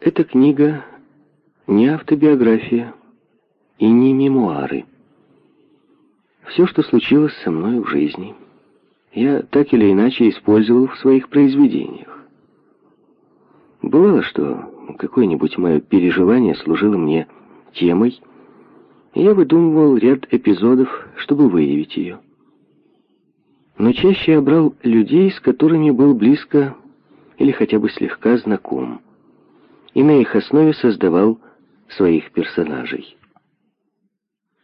Эта книга не автобиография и не мемуары. Все, что случилось со мной в жизни, я так или иначе использовал в своих произведениях. Бывало, что какое-нибудь мое переживание служило мне темой, и я выдумывал ряд эпизодов, чтобы выявить ее. Но чаще я брал людей, с которыми был близко или хотя бы слегка знаком, и на их основе создавал своих персонажей.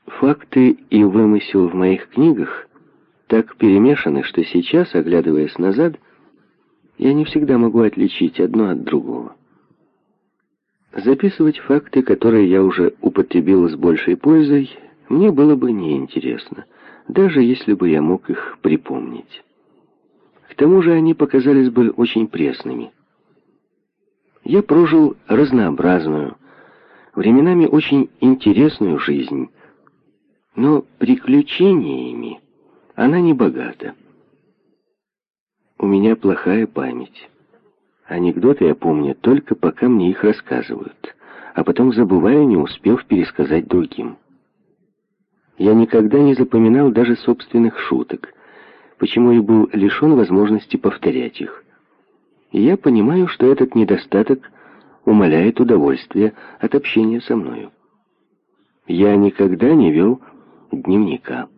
Факты и вымысел в моих книгах так перемешаны, что сейчас, оглядываясь назад, я не всегда могу отличить одно от другого. Записывать факты, которые я уже употребил с большей пользой, мне было бы неинтересно, даже если бы я мог их припомнить. К тому же они показались бы очень пресными. Я прожил разнообразную, временами очень интересную жизнь, но приключениями она не богата. У меня плохая память. Анекдоты я помню только пока мне их рассказывают, а потом забываю, не успев пересказать другим. Я никогда не запоминал даже собственных шуток, почему и был лишен возможности повторять их. И я понимаю, что этот недостаток умаляет удовольствие от общения со мною. Я никогда не вел дневника.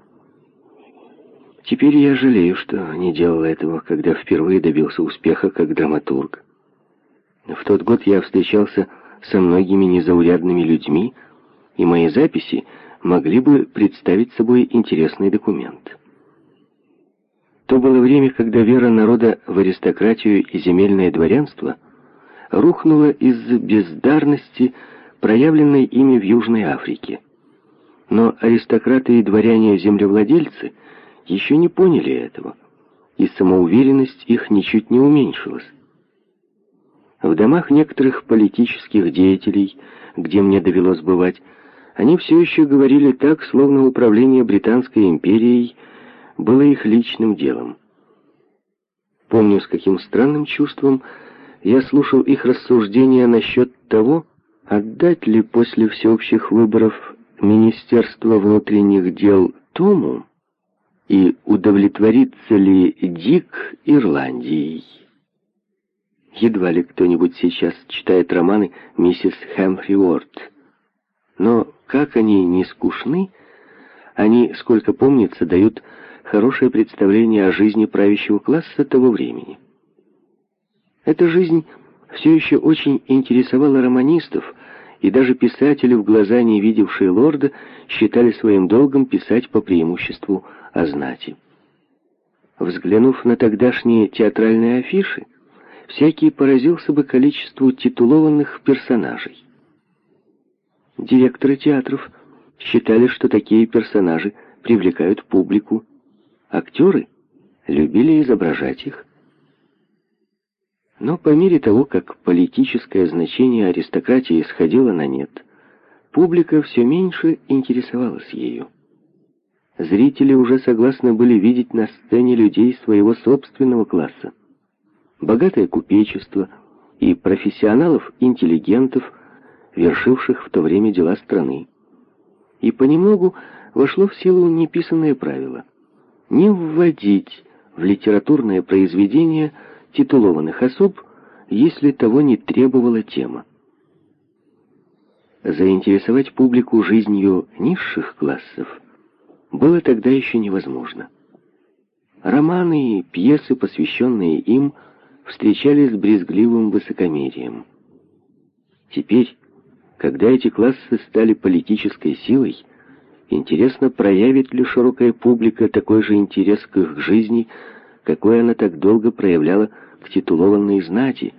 Теперь я жалею, что не делал этого, когда впервые добился успеха как драматург. В тот год я встречался со многими незаурядными людьми, и мои записи могли бы представить собой интересный документ. То было время, когда вера народа в аристократию и земельное дворянство рухнула из-за бездарности, проявленной ими в Южной Африке. Но аристократы и дворяне-землевладельцы – еще не поняли этого, и самоуверенность их ничуть не уменьшилась. В домах некоторых политических деятелей, где мне довелось бывать, они все еще говорили так, словно управление Британской империей было их личным делом. Помню, с каким странным чувством я слушал их рассуждения насчет того, отдать ли после всеобщих выборов Министерство внутренних дел Тому, и удовлетворится ли Дик Ирландией. Едва ли кто-нибудь сейчас читает романы миссис Хэмфри Уорд. Но как они не скучны, они, сколько помнится, дают хорошее представление о жизни правящего класса того времени. Эта жизнь все еще очень интересовала романистов, и даже писатели, в глаза не видевшие лорда, считали своим долгом писать по преимуществу о знати. Взглянув на тогдашние театральные афиши, всякий поразился бы количеству титулованных персонажей. Директоры театров считали, что такие персонажи привлекают публику. Актеры любили изображать их. Но по мере того, как политическое значение аристократии сходило на нет, публика все меньше интересовалась ею. Зрители уже согласны были видеть на сцене людей своего собственного класса. Богатое купечество и профессионалов-интеллигентов, вершивших в то время дела страны. И понемногу вошло в силу неписанное правило не вводить в литературное произведение титулованных особ, если того не требовала тема. Заинтересовать публику жизнью низших классов – было тогда еще невозможно. Романы и пьесы, посвященные им, встречались с брезгливым высокомерием. Теперь, когда эти классы стали политической силой, интересно, проявит ли широкая публика такой же интерес к их жизни, какой она так долго проявляла к титулованной знати,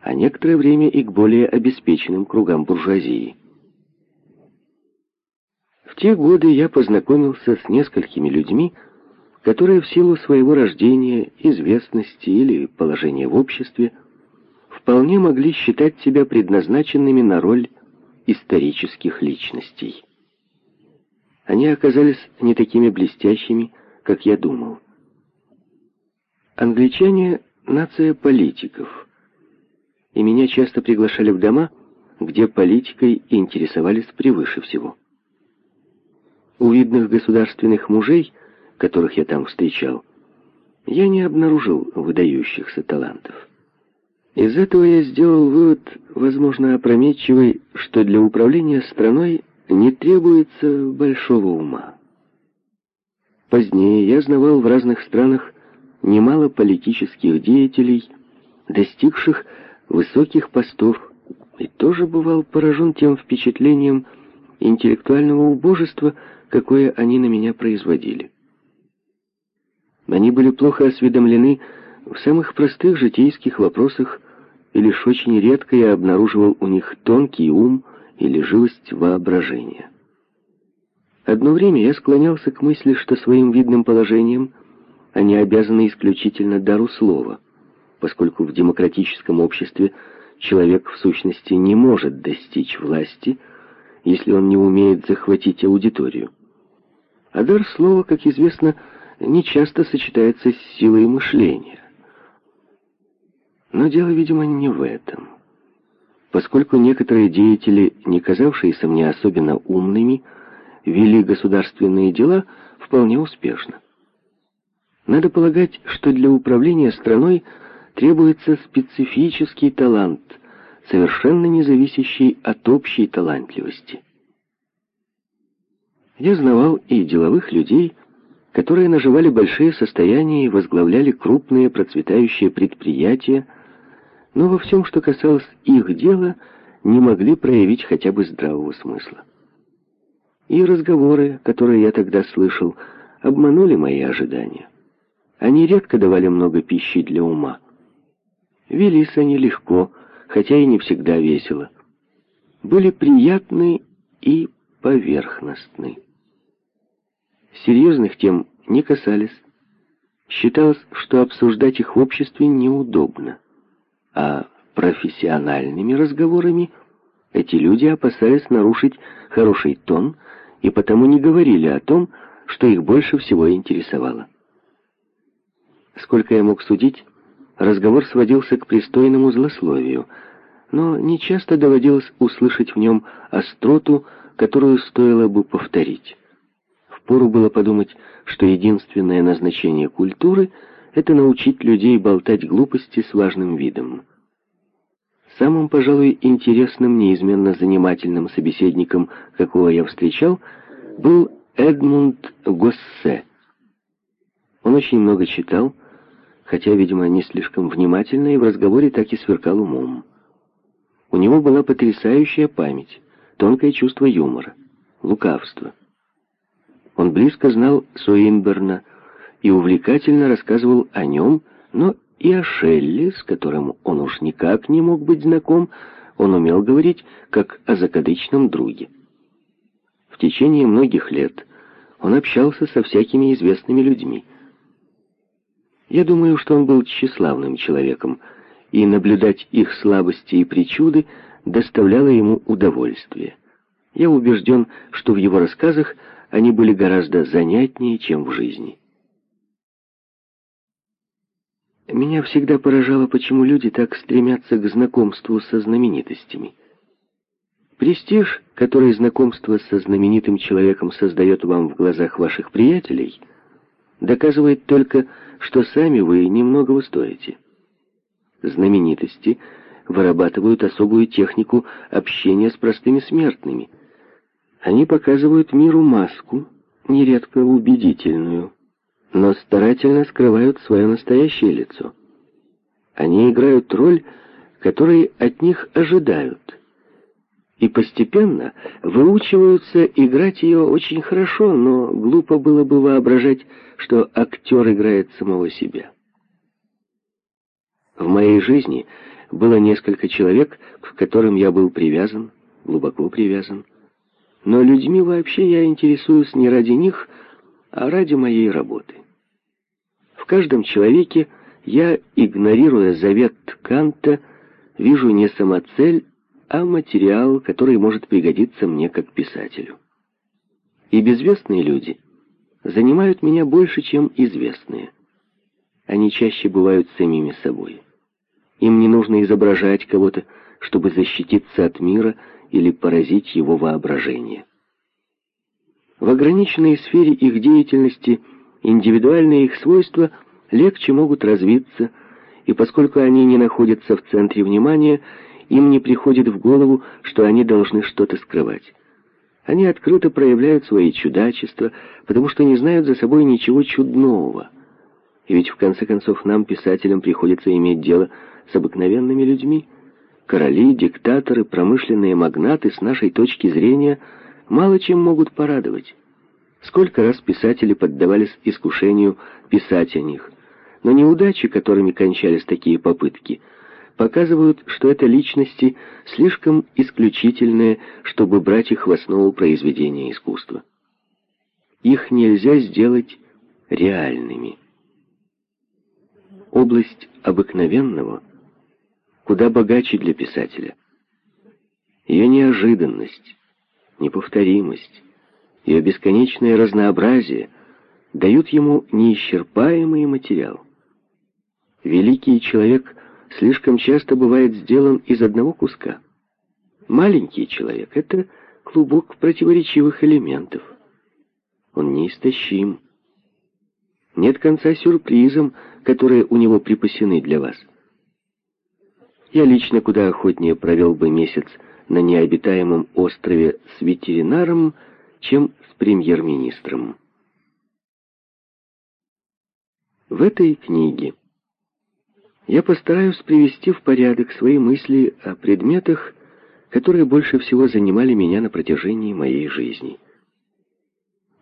а некоторое время и к более обеспеченным кругам буржуазии. В те годы я познакомился с несколькими людьми, которые в силу своего рождения, известности или положения в обществе вполне могли считать себя предназначенными на роль исторических личностей. Они оказались не такими блестящими, как я думал. Англичане — нация политиков, и меня часто приглашали в дома, где политикой интересовались превыше всего. У видных государственных мужей, которых я там встречал, я не обнаружил выдающихся талантов. Из этого я сделал вывод, возможно, опрометчивый, что для управления страной не требуется большого ума. Позднее я знавал в разных странах немало политических деятелей, достигших высоких постов, и тоже бывал поражен тем впечатлением интеллектуального убожества, какое они на меня производили. Они были плохо осведомлены в самых простых житейских вопросах, и лишь очень редко я обнаруживал у них тонкий ум или живость воображения. Одно время я склонялся к мысли, что своим видным положением они обязаны исключительно дару слова, поскольку в демократическом обществе человек в сущности не может достичь власти, если он не умеет захватить аудиторию. А дар слова, как известно, не часто сочетается с силой мышления. Но дело, видимо, не в этом. Поскольку некоторые деятели, не казавшиеся мне особенно умными, вели государственные дела вполне успешно. Надо полагать, что для управления страной требуется специфический талант, совершенно не зависящий от общей талантливости. Я знавал и деловых людей, которые наживали большие состояния и возглавляли крупные процветающие предприятия, но во всем, что касалось их дела, не могли проявить хотя бы здравого смысла. И разговоры, которые я тогда слышал, обманули мои ожидания. Они редко давали много пищи для ума. Велись они легко, хотя и не всегда весело. Были приятны и поверхностны серьезных тем не касались. Считалось, что обсуждать их в обществе неудобно. А профессиональными разговорами эти люди опасались нарушить хороший тон и потому не говорили о том, что их больше всего интересовало. Сколько я мог судить, разговор сводился к пристойному злословию, но нечасто доводилось услышать в нем остроту, которую стоило бы повторить. Впору было подумать, что единственное назначение культуры — это научить людей болтать глупости с важным видом. Самым, пожалуй, интересным, неизменно занимательным собеседником, какого я встречал, был Эдмунд Госсе. Он очень много читал, хотя, видимо, не слишком внимательно, и в разговоре так и сверкал умом. У него была потрясающая память, тонкое чувство юмора, лукавство. Он близко знал Суинберна и увлекательно рассказывал о нем, но и о Шелли, с которым он уж никак не мог быть знаком, он умел говорить как о закадычном друге. В течение многих лет он общался со всякими известными людьми. Я думаю, что он был тщеславным человеком, и наблюдать их слабости и причуды доставляло ему удовольствие. Я убежден, что в его рассказах они были гораздо занятнее, чем в жизни. Меня всегда поражало, почему люди так стремятся к знакомству со знаменитостями. Престиж, который знакомство со знаменитым человеком создает вам в глазах ваших приятелей, доказывает только, что сами вы немногого стоите. Знаменитости вырабатывают особую технику общения с простыми смертными – они показывают миру маску, нередко убедительную, но старательно скрывают свое настоящее лицо. Они играют роль, которой от них ожидают, и постепенно выучиваются играть ее очень хорошо, но глупо было бы воображать, что актер играет самого себя. В моей жизни было несколько человек, к которым я был привязан, глубоко привязан. Но людьми вообще я интересуюсь не ради них, а ради моей работы. В каждом человеке я, игнорируя завет Канта, вижу не самоцель, а материал, который может пригодиться мне как писателю. И безвестные люди занимают меня больше, чем известные. Они чаще бывают самими собой. Им не нужно изображать кого-то, чтобы защититься от мира или поразить его воображение. В ограниченной сфере их деятельности индивидуальные их свойства легче могут развиться, и поскольку они не находятся в центре внимания, им не приходит в голову, что они должны что-то скрывать. Они открыто проявляют свои чудачества, потому что не знают за собой ничего чудного. И ведь в конце концов нам, писателям, приходится иметь дело с обыкновенными людьми. Короли, диктаторы, промышленные магнаты с нашей точки зрения мало чем могут порадовать. Сколько раз писатели поддавались искушению писать о них, но неудачи, которыми кончались такие попытки – показывают, что это личности слишком исключительные, чтобы брать их в основу произведения искусства. Их нельзя сделать реальными. Область обыкновенного куда богаче для писателя. Ее неожиданность, неповторимость, ее бесконечное разнообразие дают ему неисчерпаемый материал. Великий человек слишком часто бывает сделан из одного куска. Маленький человек — это клубок противоречивых элементов. Он неистощим. Нет конца сюрпризам, которые у него припасены для вас. Я лично куда охотнее провел бы месяц на необитаемом острове с ветеринаром, чем с премьер-министром. В этой книге я постараюсь привести в порядок свои мысли о предметах, которые больше всего занимали меня на протяжении моей жизни.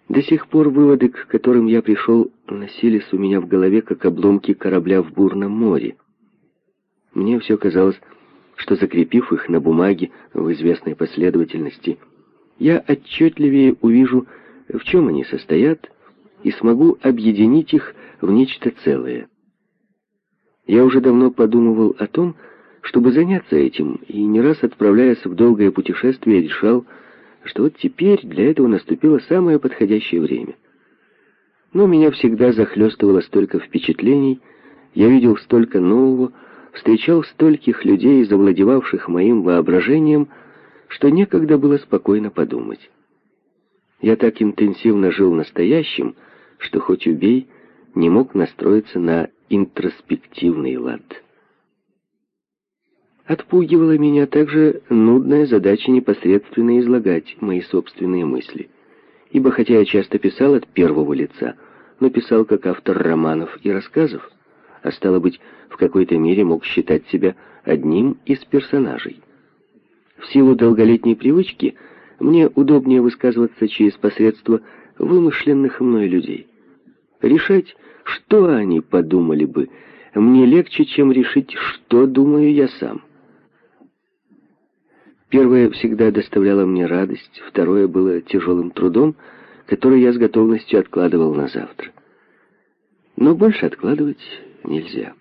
До сих пор выводы, к которым я пришел, носились у меня в голове, как обломки корабля в бурном море. Мне все казалось, что закрепив их на бумаге в известной последовательности, я отчетливее увижу, в чем они состоят, и смогу объединить их в нечто целое. Я уже давно подумывал о том, чтобы заняться этим, и не раз отправляясь в долгое путешествие, решал, что вот теперь для этого наступило самое подходящее время. Но меня всегда захлестывало столько впечатлений, я видел столько нового, встречал стольких людей, завладевавших моим воображением, что некогда было спокойно подумать. Я так интенсивно жил настоящим, что хоть убей, не мог настроиться на интроспективный лад. Отпугивала меня также нудная задача непосредственно излагать мои собственные мысли. Ибо хотя я часто писал от первого лица, но писал как автор романов и рассказов, а стало быть, в какой-то мере мог считать себя одним из персонажей. В силу долголетней привычки мне удобнее высказываться через посредство вымышленных мной людей. Решать, что они подумали бы, мне легче, чем решить, что думаю я сам. Первое всегда доставляло мне радость, второе было тяжелым трудом, который я с готовностью откладывал на завтра. Но больше откладывать нельзя.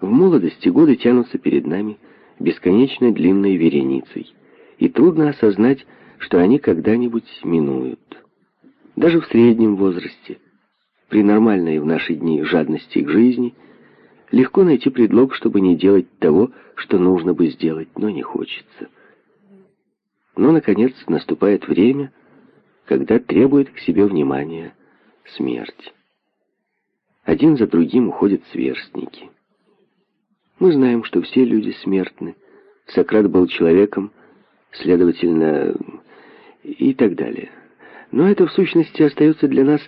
В молодости годы тянутся перед нами бесконечно длинной вереницей, и трудно осознать, что они когда-нибудь минуют. Даже в среднем возрасте при нормальной в наши дни жадности к жизни, легко найти предлог, чтобы не делать того, что нужно бы сделать, но не хочется. Но, наконец, наступает время, когда требует к себе внимания смерть. Один за другим уходят сверстники. Мы знаем, что все люди смертны. Сократ был человеком, следовательно, и так далее. Но это в сущности остается для нас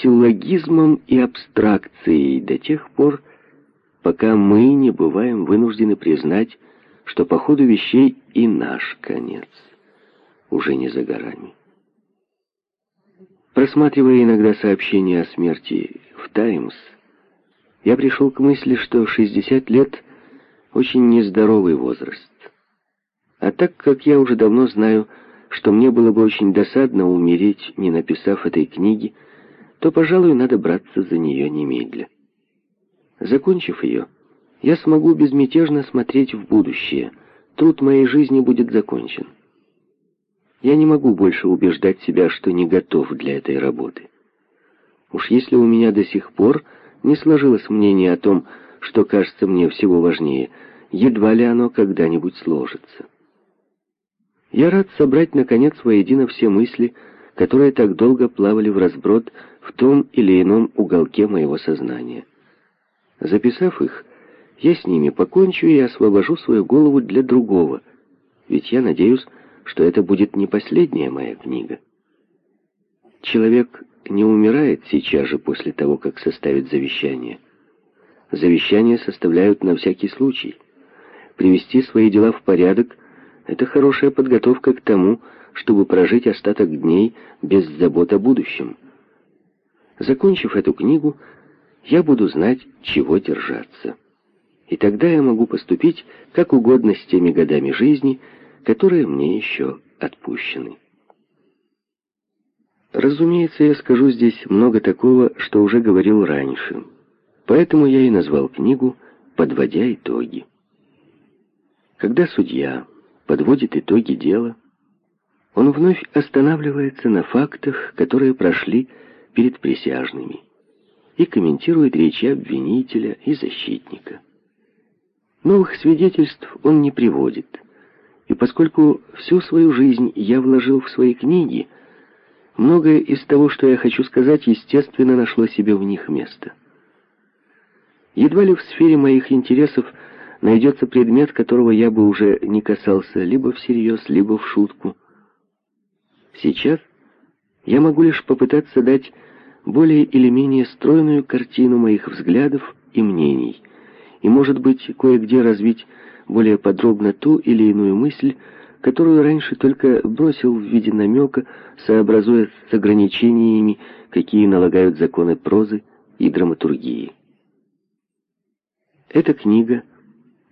силлогизмом и абстракцией до тех пор, пока мы не бываем вынуждены признать, что по ходу вещей и наш конец уже не за горами. Просматривая иногда сообщения о смерти в «Таймс», я пришел к мысли, что 60 лет — очень нездоровый возраст. А так как я уже давно знаю, что мне было бы очень досадно умереть, не написав этой книги, то, пожалуй, надо браться за нее немедля. Закончив ее, я смогу безмятежно смотреть в будущее. Труд моей жизни будет закончен. Я не могу больше убеждать себя, что не готов для этой работы. Уж если у меня до сих пор не сложилось мнение о том, что кажется мне всего важнее, едва ли оно когда-нибудь сложится. Я рад собрать, наконец, воедино все мысли, которые так долго плавали в разброд в том или ином уголке моего сознания. Записав их, я с ними покончу и освобожу свою голову для другого, ведь я надеюсь, что это будет не последняя моя книга. Человек не умирает сейчас же после того, как составит завещание. Завещание составляют на всякий случай. Привести свои дела в порядок — это хорошая подготовка к тому, чтобы прожить остаток дней без забот о будущем. Закончив эту книгу, я буду знать, чего держаться. И тогда я могу поступить как угодно с теми годами жизни, которые мне еще отпущены. Разумеется, я скажу здесь много такого, что уже говорил раньше. Поэтому я и назвал книгу «Подводя итоги». Когда судья подводит итоги дела, он вновь останавливается на фактах, которые прошли перед присяжными, и комментирует речи обвинителя и защитника. Новых свидетельств он не приводит, и поскольку всю свою жизнь я вложил в свои книги, многое из того, что я хочу сказать, естественно, нашло себе в них место. Едва ли в сфере моих интересов найдется предмет, которого я бы уже не касался либо всерьез, либо в шутку. Сейчас я могу лишь попытаться дать более или менее стройную картину моих взглядов и мнений, и, может быть, кое-где развить более подробно ту или иную мысль, которую раньше только бросил в виде намека, сообразуя с ограничениями, какие налагают законы прозы и драматургии. Эта книга,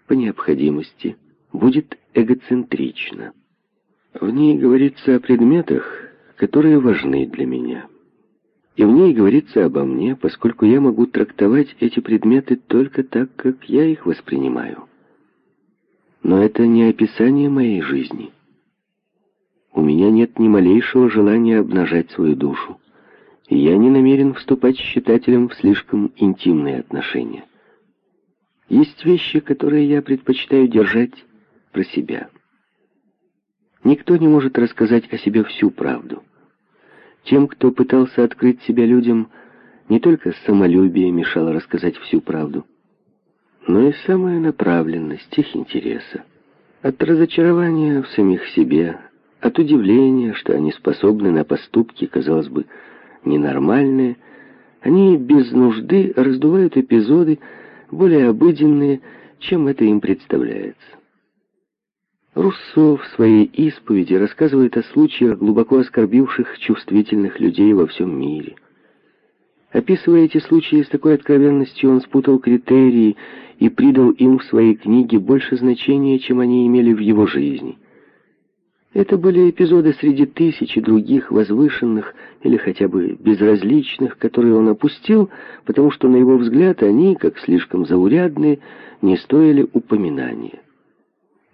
по необходимости, будет эгоцентрична. В ней говорится о предметах, которые важны для меня. И в ней говорится обо мне, поскольку я могу трактовать эти предметы только так, как я их воспринимаю. Но это не описание моей жизни. У меня нет ни малейшего желания обнажать свою душу, и я не намерен вступать с читателем в слишком интимные отношения. Есть вещи, которые я предпочитаю держать про себя. Никто не может рассказать о себе всю правду. Тем, кто пытался открыть себя людям, не только самолюбие мешало рассказать всю правду, но и самая направленность их интереса. От разочарования в самих себе, от удивления, что они способны на поступки, казалось бы, ненормальные, они без нужды раздувают эпизоды, более обыденные, чем это им представляется. Руссо в своей исповеди рассказывает о случаях, глубоко оскорбивших чувствительных людей во всем мире. Описывая эти случаи с такой откровенностью, он спутал критерии и придал им в своей книге больше значения, чем они имели в его жизни. Это были эпизоды среди тысячи других возвышенных или хотя бы безразличных, которые он опустил, потому что, на его взгляд, они, как слишком заурядные, не стоили упоминания.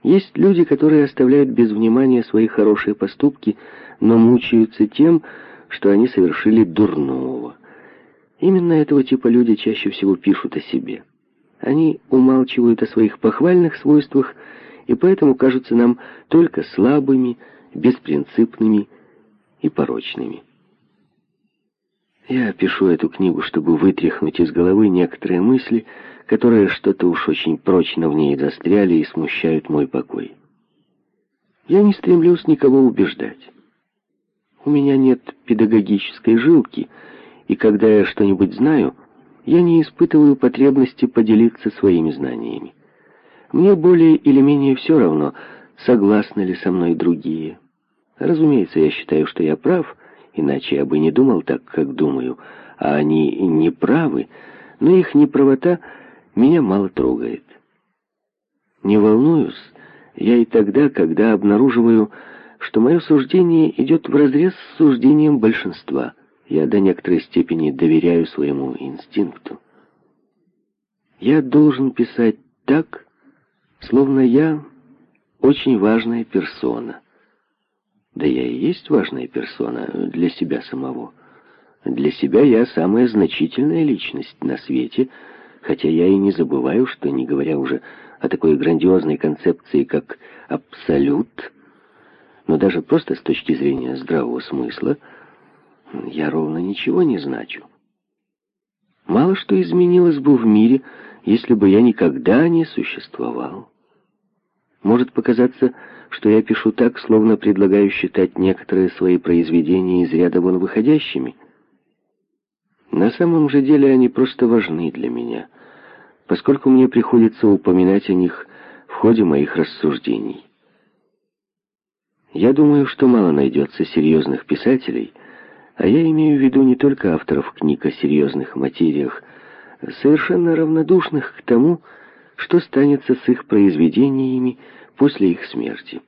Есть люди, которые оставляют без внимания свои хорошие поступки, но мучаются тем, что они совершили дурного. Именно этого типа люди чаще всего пишут о себе. Они умалчивают о своих похвальных свойствах и поэтому кажутся нам только слабыми, беспринципными и порочными. Я пишу эту книгу, чтобы вытряхнуть из головы некоторые мысли, которые что-то уж очень прочно в ней застряли и смущают мой покой. Я не стремлюсь никого убеждать. У меня нет педагогической жилки, и когда я что-нибудь знаю, я не испытываю потребности поделиться своими знаниями. Мне более или менее все равно, согласны ли со мной другие. Разумеется, я считаю, что я прав, иначе я бы не думал так, как думаю, а они не правы, но их неправота меня мало трогает. Не волнуюсь я и тогда, когда обнаруживаю, что мое суждение идет вразрез с суждением большинства. Я до некоторой степени доверяю своему инстинкту. Я должен писать так, Словно я очень важная персона. Да я и есть важная персона для себя самого. Для себя я самая значительная личность на свете, хотя я и не забываю, что, не говоря уже о такой грандиозной концепции, как «абсолют», но даже просто с точки зрения здравого смысла, я ровно ничего не значу. Мало что изменилось бы в мире, если бы я никогда не существовал. Может показаться, что я пишу так, словно предлагаю считать некоторые свои произведения из ряда вон выходящими. На самом же деле они просто важны для меня, поскольку мне приходится упоминать о них в ходе моих рассуждений. Я думаю, что мало найдется серьезных писателей, а я имею в виду не только авторов книг о серьезных материях, совершенно равнодушных к тому, что станется с их произведениями после их смерти.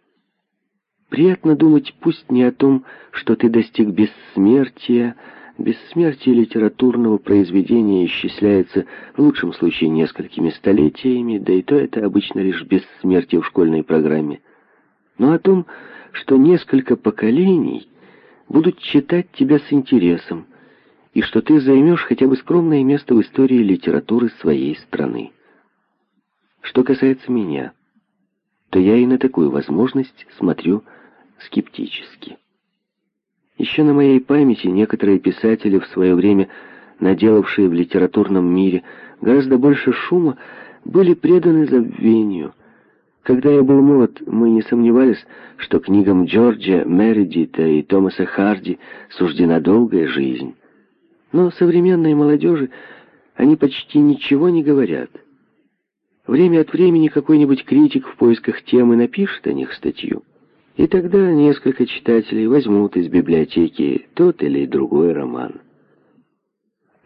Приятно думать пусть не о том, что ты достиг бессмертия, бессмертие литературного произведения исчисляется в лучшем случае несколькими столетиями, да и то это обычно лишь бессмертие в школьной программе, но о том, что несколько поколений будут читать тебя с интересом, и что ты займешь хотя бы скромное место в истории литературы своей страны. Что касается меня, то я и на такую возможность смотрю скептически. Еще на моей памяти некоторые писатели в свое время, наделавшие в литературном мире гораздо больше шума, были преданы забвению – когда я был молод, мы не сомневались, что книгам Джорджа Мередита и Томаса Харди суждена долгая жизнь. Но современной молодежи они почти ничего не говорят. Время от времени какой-нибудь критик в поисках темы напишет о них статью. И тогда несколько читателей возьмут из библиотеки тот или другой роман.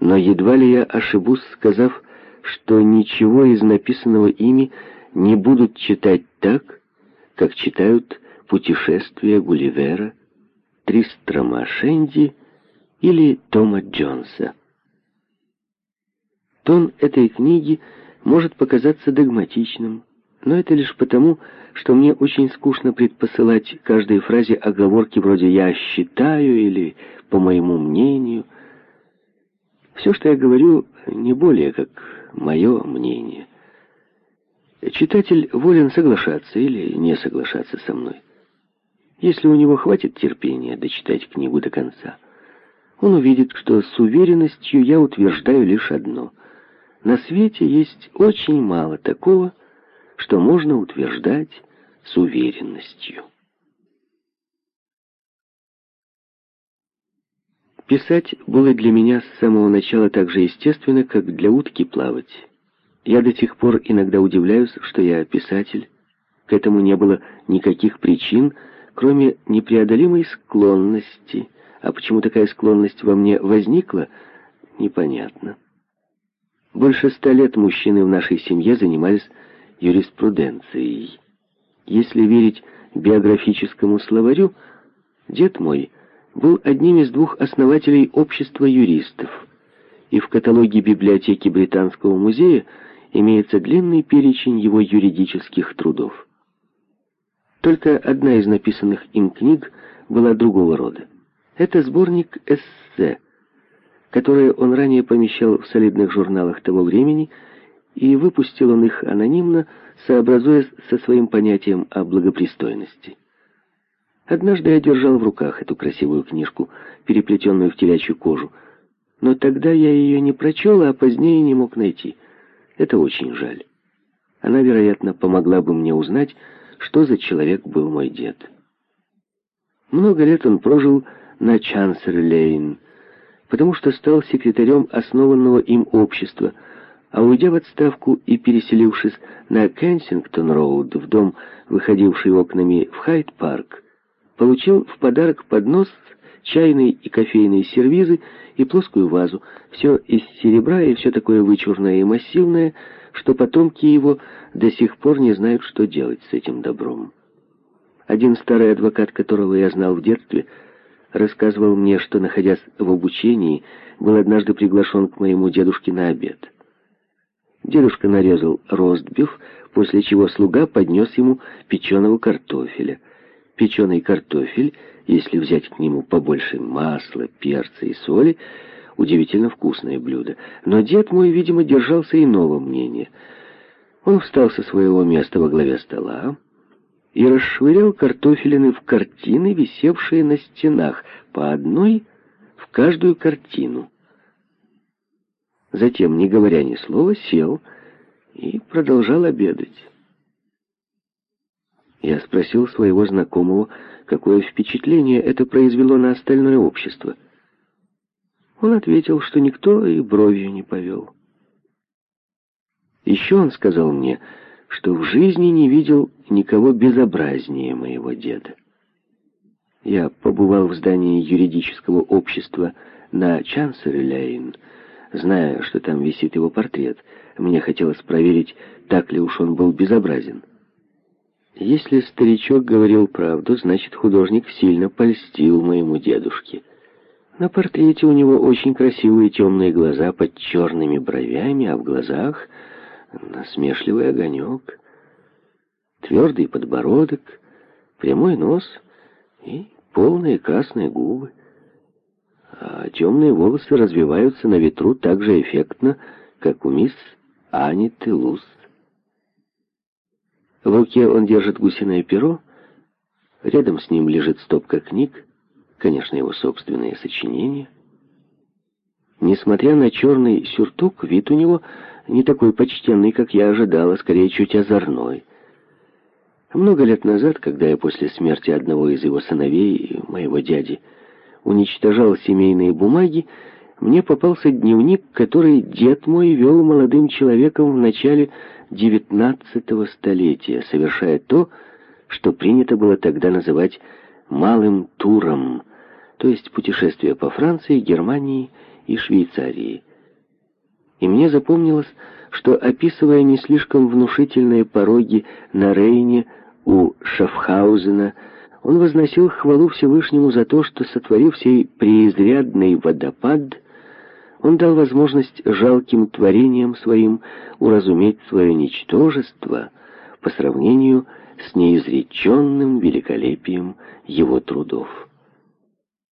Но едва ли я ошибусь, сказав, что ничего из написанного ими не будут читать так, как читают «Путешествия Гулливера», «Тристрама Шенди» или Тома Джонса. Тон этой книги может показаться догматичным, но это лишь потому, что мне очень скучно предпосылать каждой фразе оговорки вроде «я считаю» или «по моему мнению». Все, что я говорю, не более как мое мнение – Читатель волен соглашаться или не соглашаться со мной. Если у него хватит терпения дочитать книгу до конца, он увидит, что с уверенностью я утверждаю лишь одно. На свете есть очень мало такого, что можно утверждать с уверенностью. Писать было для меня с самого начала так же естественно, как для утки плавать. Я до сих пор иногда удивляюсь, что я писатель. К этому не было никаких причин, кроме непреодолимой склонности. А почему такая склонность во мне возникла, непонятно. Больше ста лет мужчины в нашей семье занимались юриспруденцией. Если верить биографическому словарю, дед мой был одним из двух основателей общества юристов, и в каталоге библиотеки Британского музея имеется длинный перечень его юридических трудов. Только одна из написанных им книг была другого рода. Это сборник эссе, которые он ранее помещал в солидных журналах того времени, и выпустил он их анонимно, сообразуясь со своим понятием о благопристойности. Однажды я держал в руках эту красивую книжку, переплетенную в телячью кожу, но тогда я ее не прочел, а позднее не мог найти — это очень жаль. Она, вероятно, помогла бы мне узнать, что за человек был мой дед. Много лет он прожил на Чансер-Лейн, потому что стал секретарем основанного им общества, а уйдя в отставку и переселившись на Кенсингтон-Роуд, в дом, выходивший окнами в Хайд-парк, получил в подарок поднос чайные и кофейные сервизы и плоскую вазу, все из серебра и все такое вычурное и массивное, что потомки его до сих пор не знают, что делать с этим добром. Один старый адвокат, которого я знал в детстве, рассказывал мне, что, находясь в обучении, был однажды приглашен к моему дедушке на обед. Дедушка нарезал ростбиф, после чего слуга поднес ему печеного картофеля. Печеный картофель — если взять к нему побольше масла, перца и соли, удивительно вкусное блюдо. Но дед мой, видимо, держался иного мнения. Он встал со своего места во главе стола и расшвырял картофелины в картины, висевшие на стенах, по одной в каждую картину. Затем, не говоря ни слова, сел и продолжал обедать. Я спросил своего знакомого, какое впечатление это произвело на остальное общество. Он ответил, что никто и бровью не повел. Еще он сказал мне, что в жизни не видел никого безобразнее моего деда. Я побывал в здании юридического общества на Чансер-Лейн, зная, что там висит его портрет. Мне хотелось проверить, так ли уж он был безобразен. Если старичок говорил правду, значит, художник сильно польстил моему дедушке. На портрете у него очень красивые темные глаза под черными бровями, а в глазах насмешливый огонек, твердый подбородок, прямой нос и полные красные губы. А темные волосы развиваются на ветру так же эффектно, как у мисс Ани Телус. В руке он держит гусиное перо, рядом с ним лежит стопка книг, конечно, его собственные сочинения. Несмотря на черный сюртук, вид у него не такой почтенный, как я ожидала, скорее чуть озорной. Много лет назад, когда я после смерти одного из его сыновей, моего дяди, уничтожал семейные бумаги, мне попался дневник, который дед мой вел молодым человеком в начале XIX столетия, совершая то, что принято было тогда называть «малым туром», то есть путешествие по Франции, Германии и Швейцарии. И мне запомнилось, что, описывая не слишком внушительные пороги на Рейне у Шафхаузена, он возносил хвалу Всевышнему за то, что, сотворив сей преизрядный водопад, он дал возможность жалким творениям своим уразуметь свое ничтожество по сравнению с неизреченным великолепием его трудов.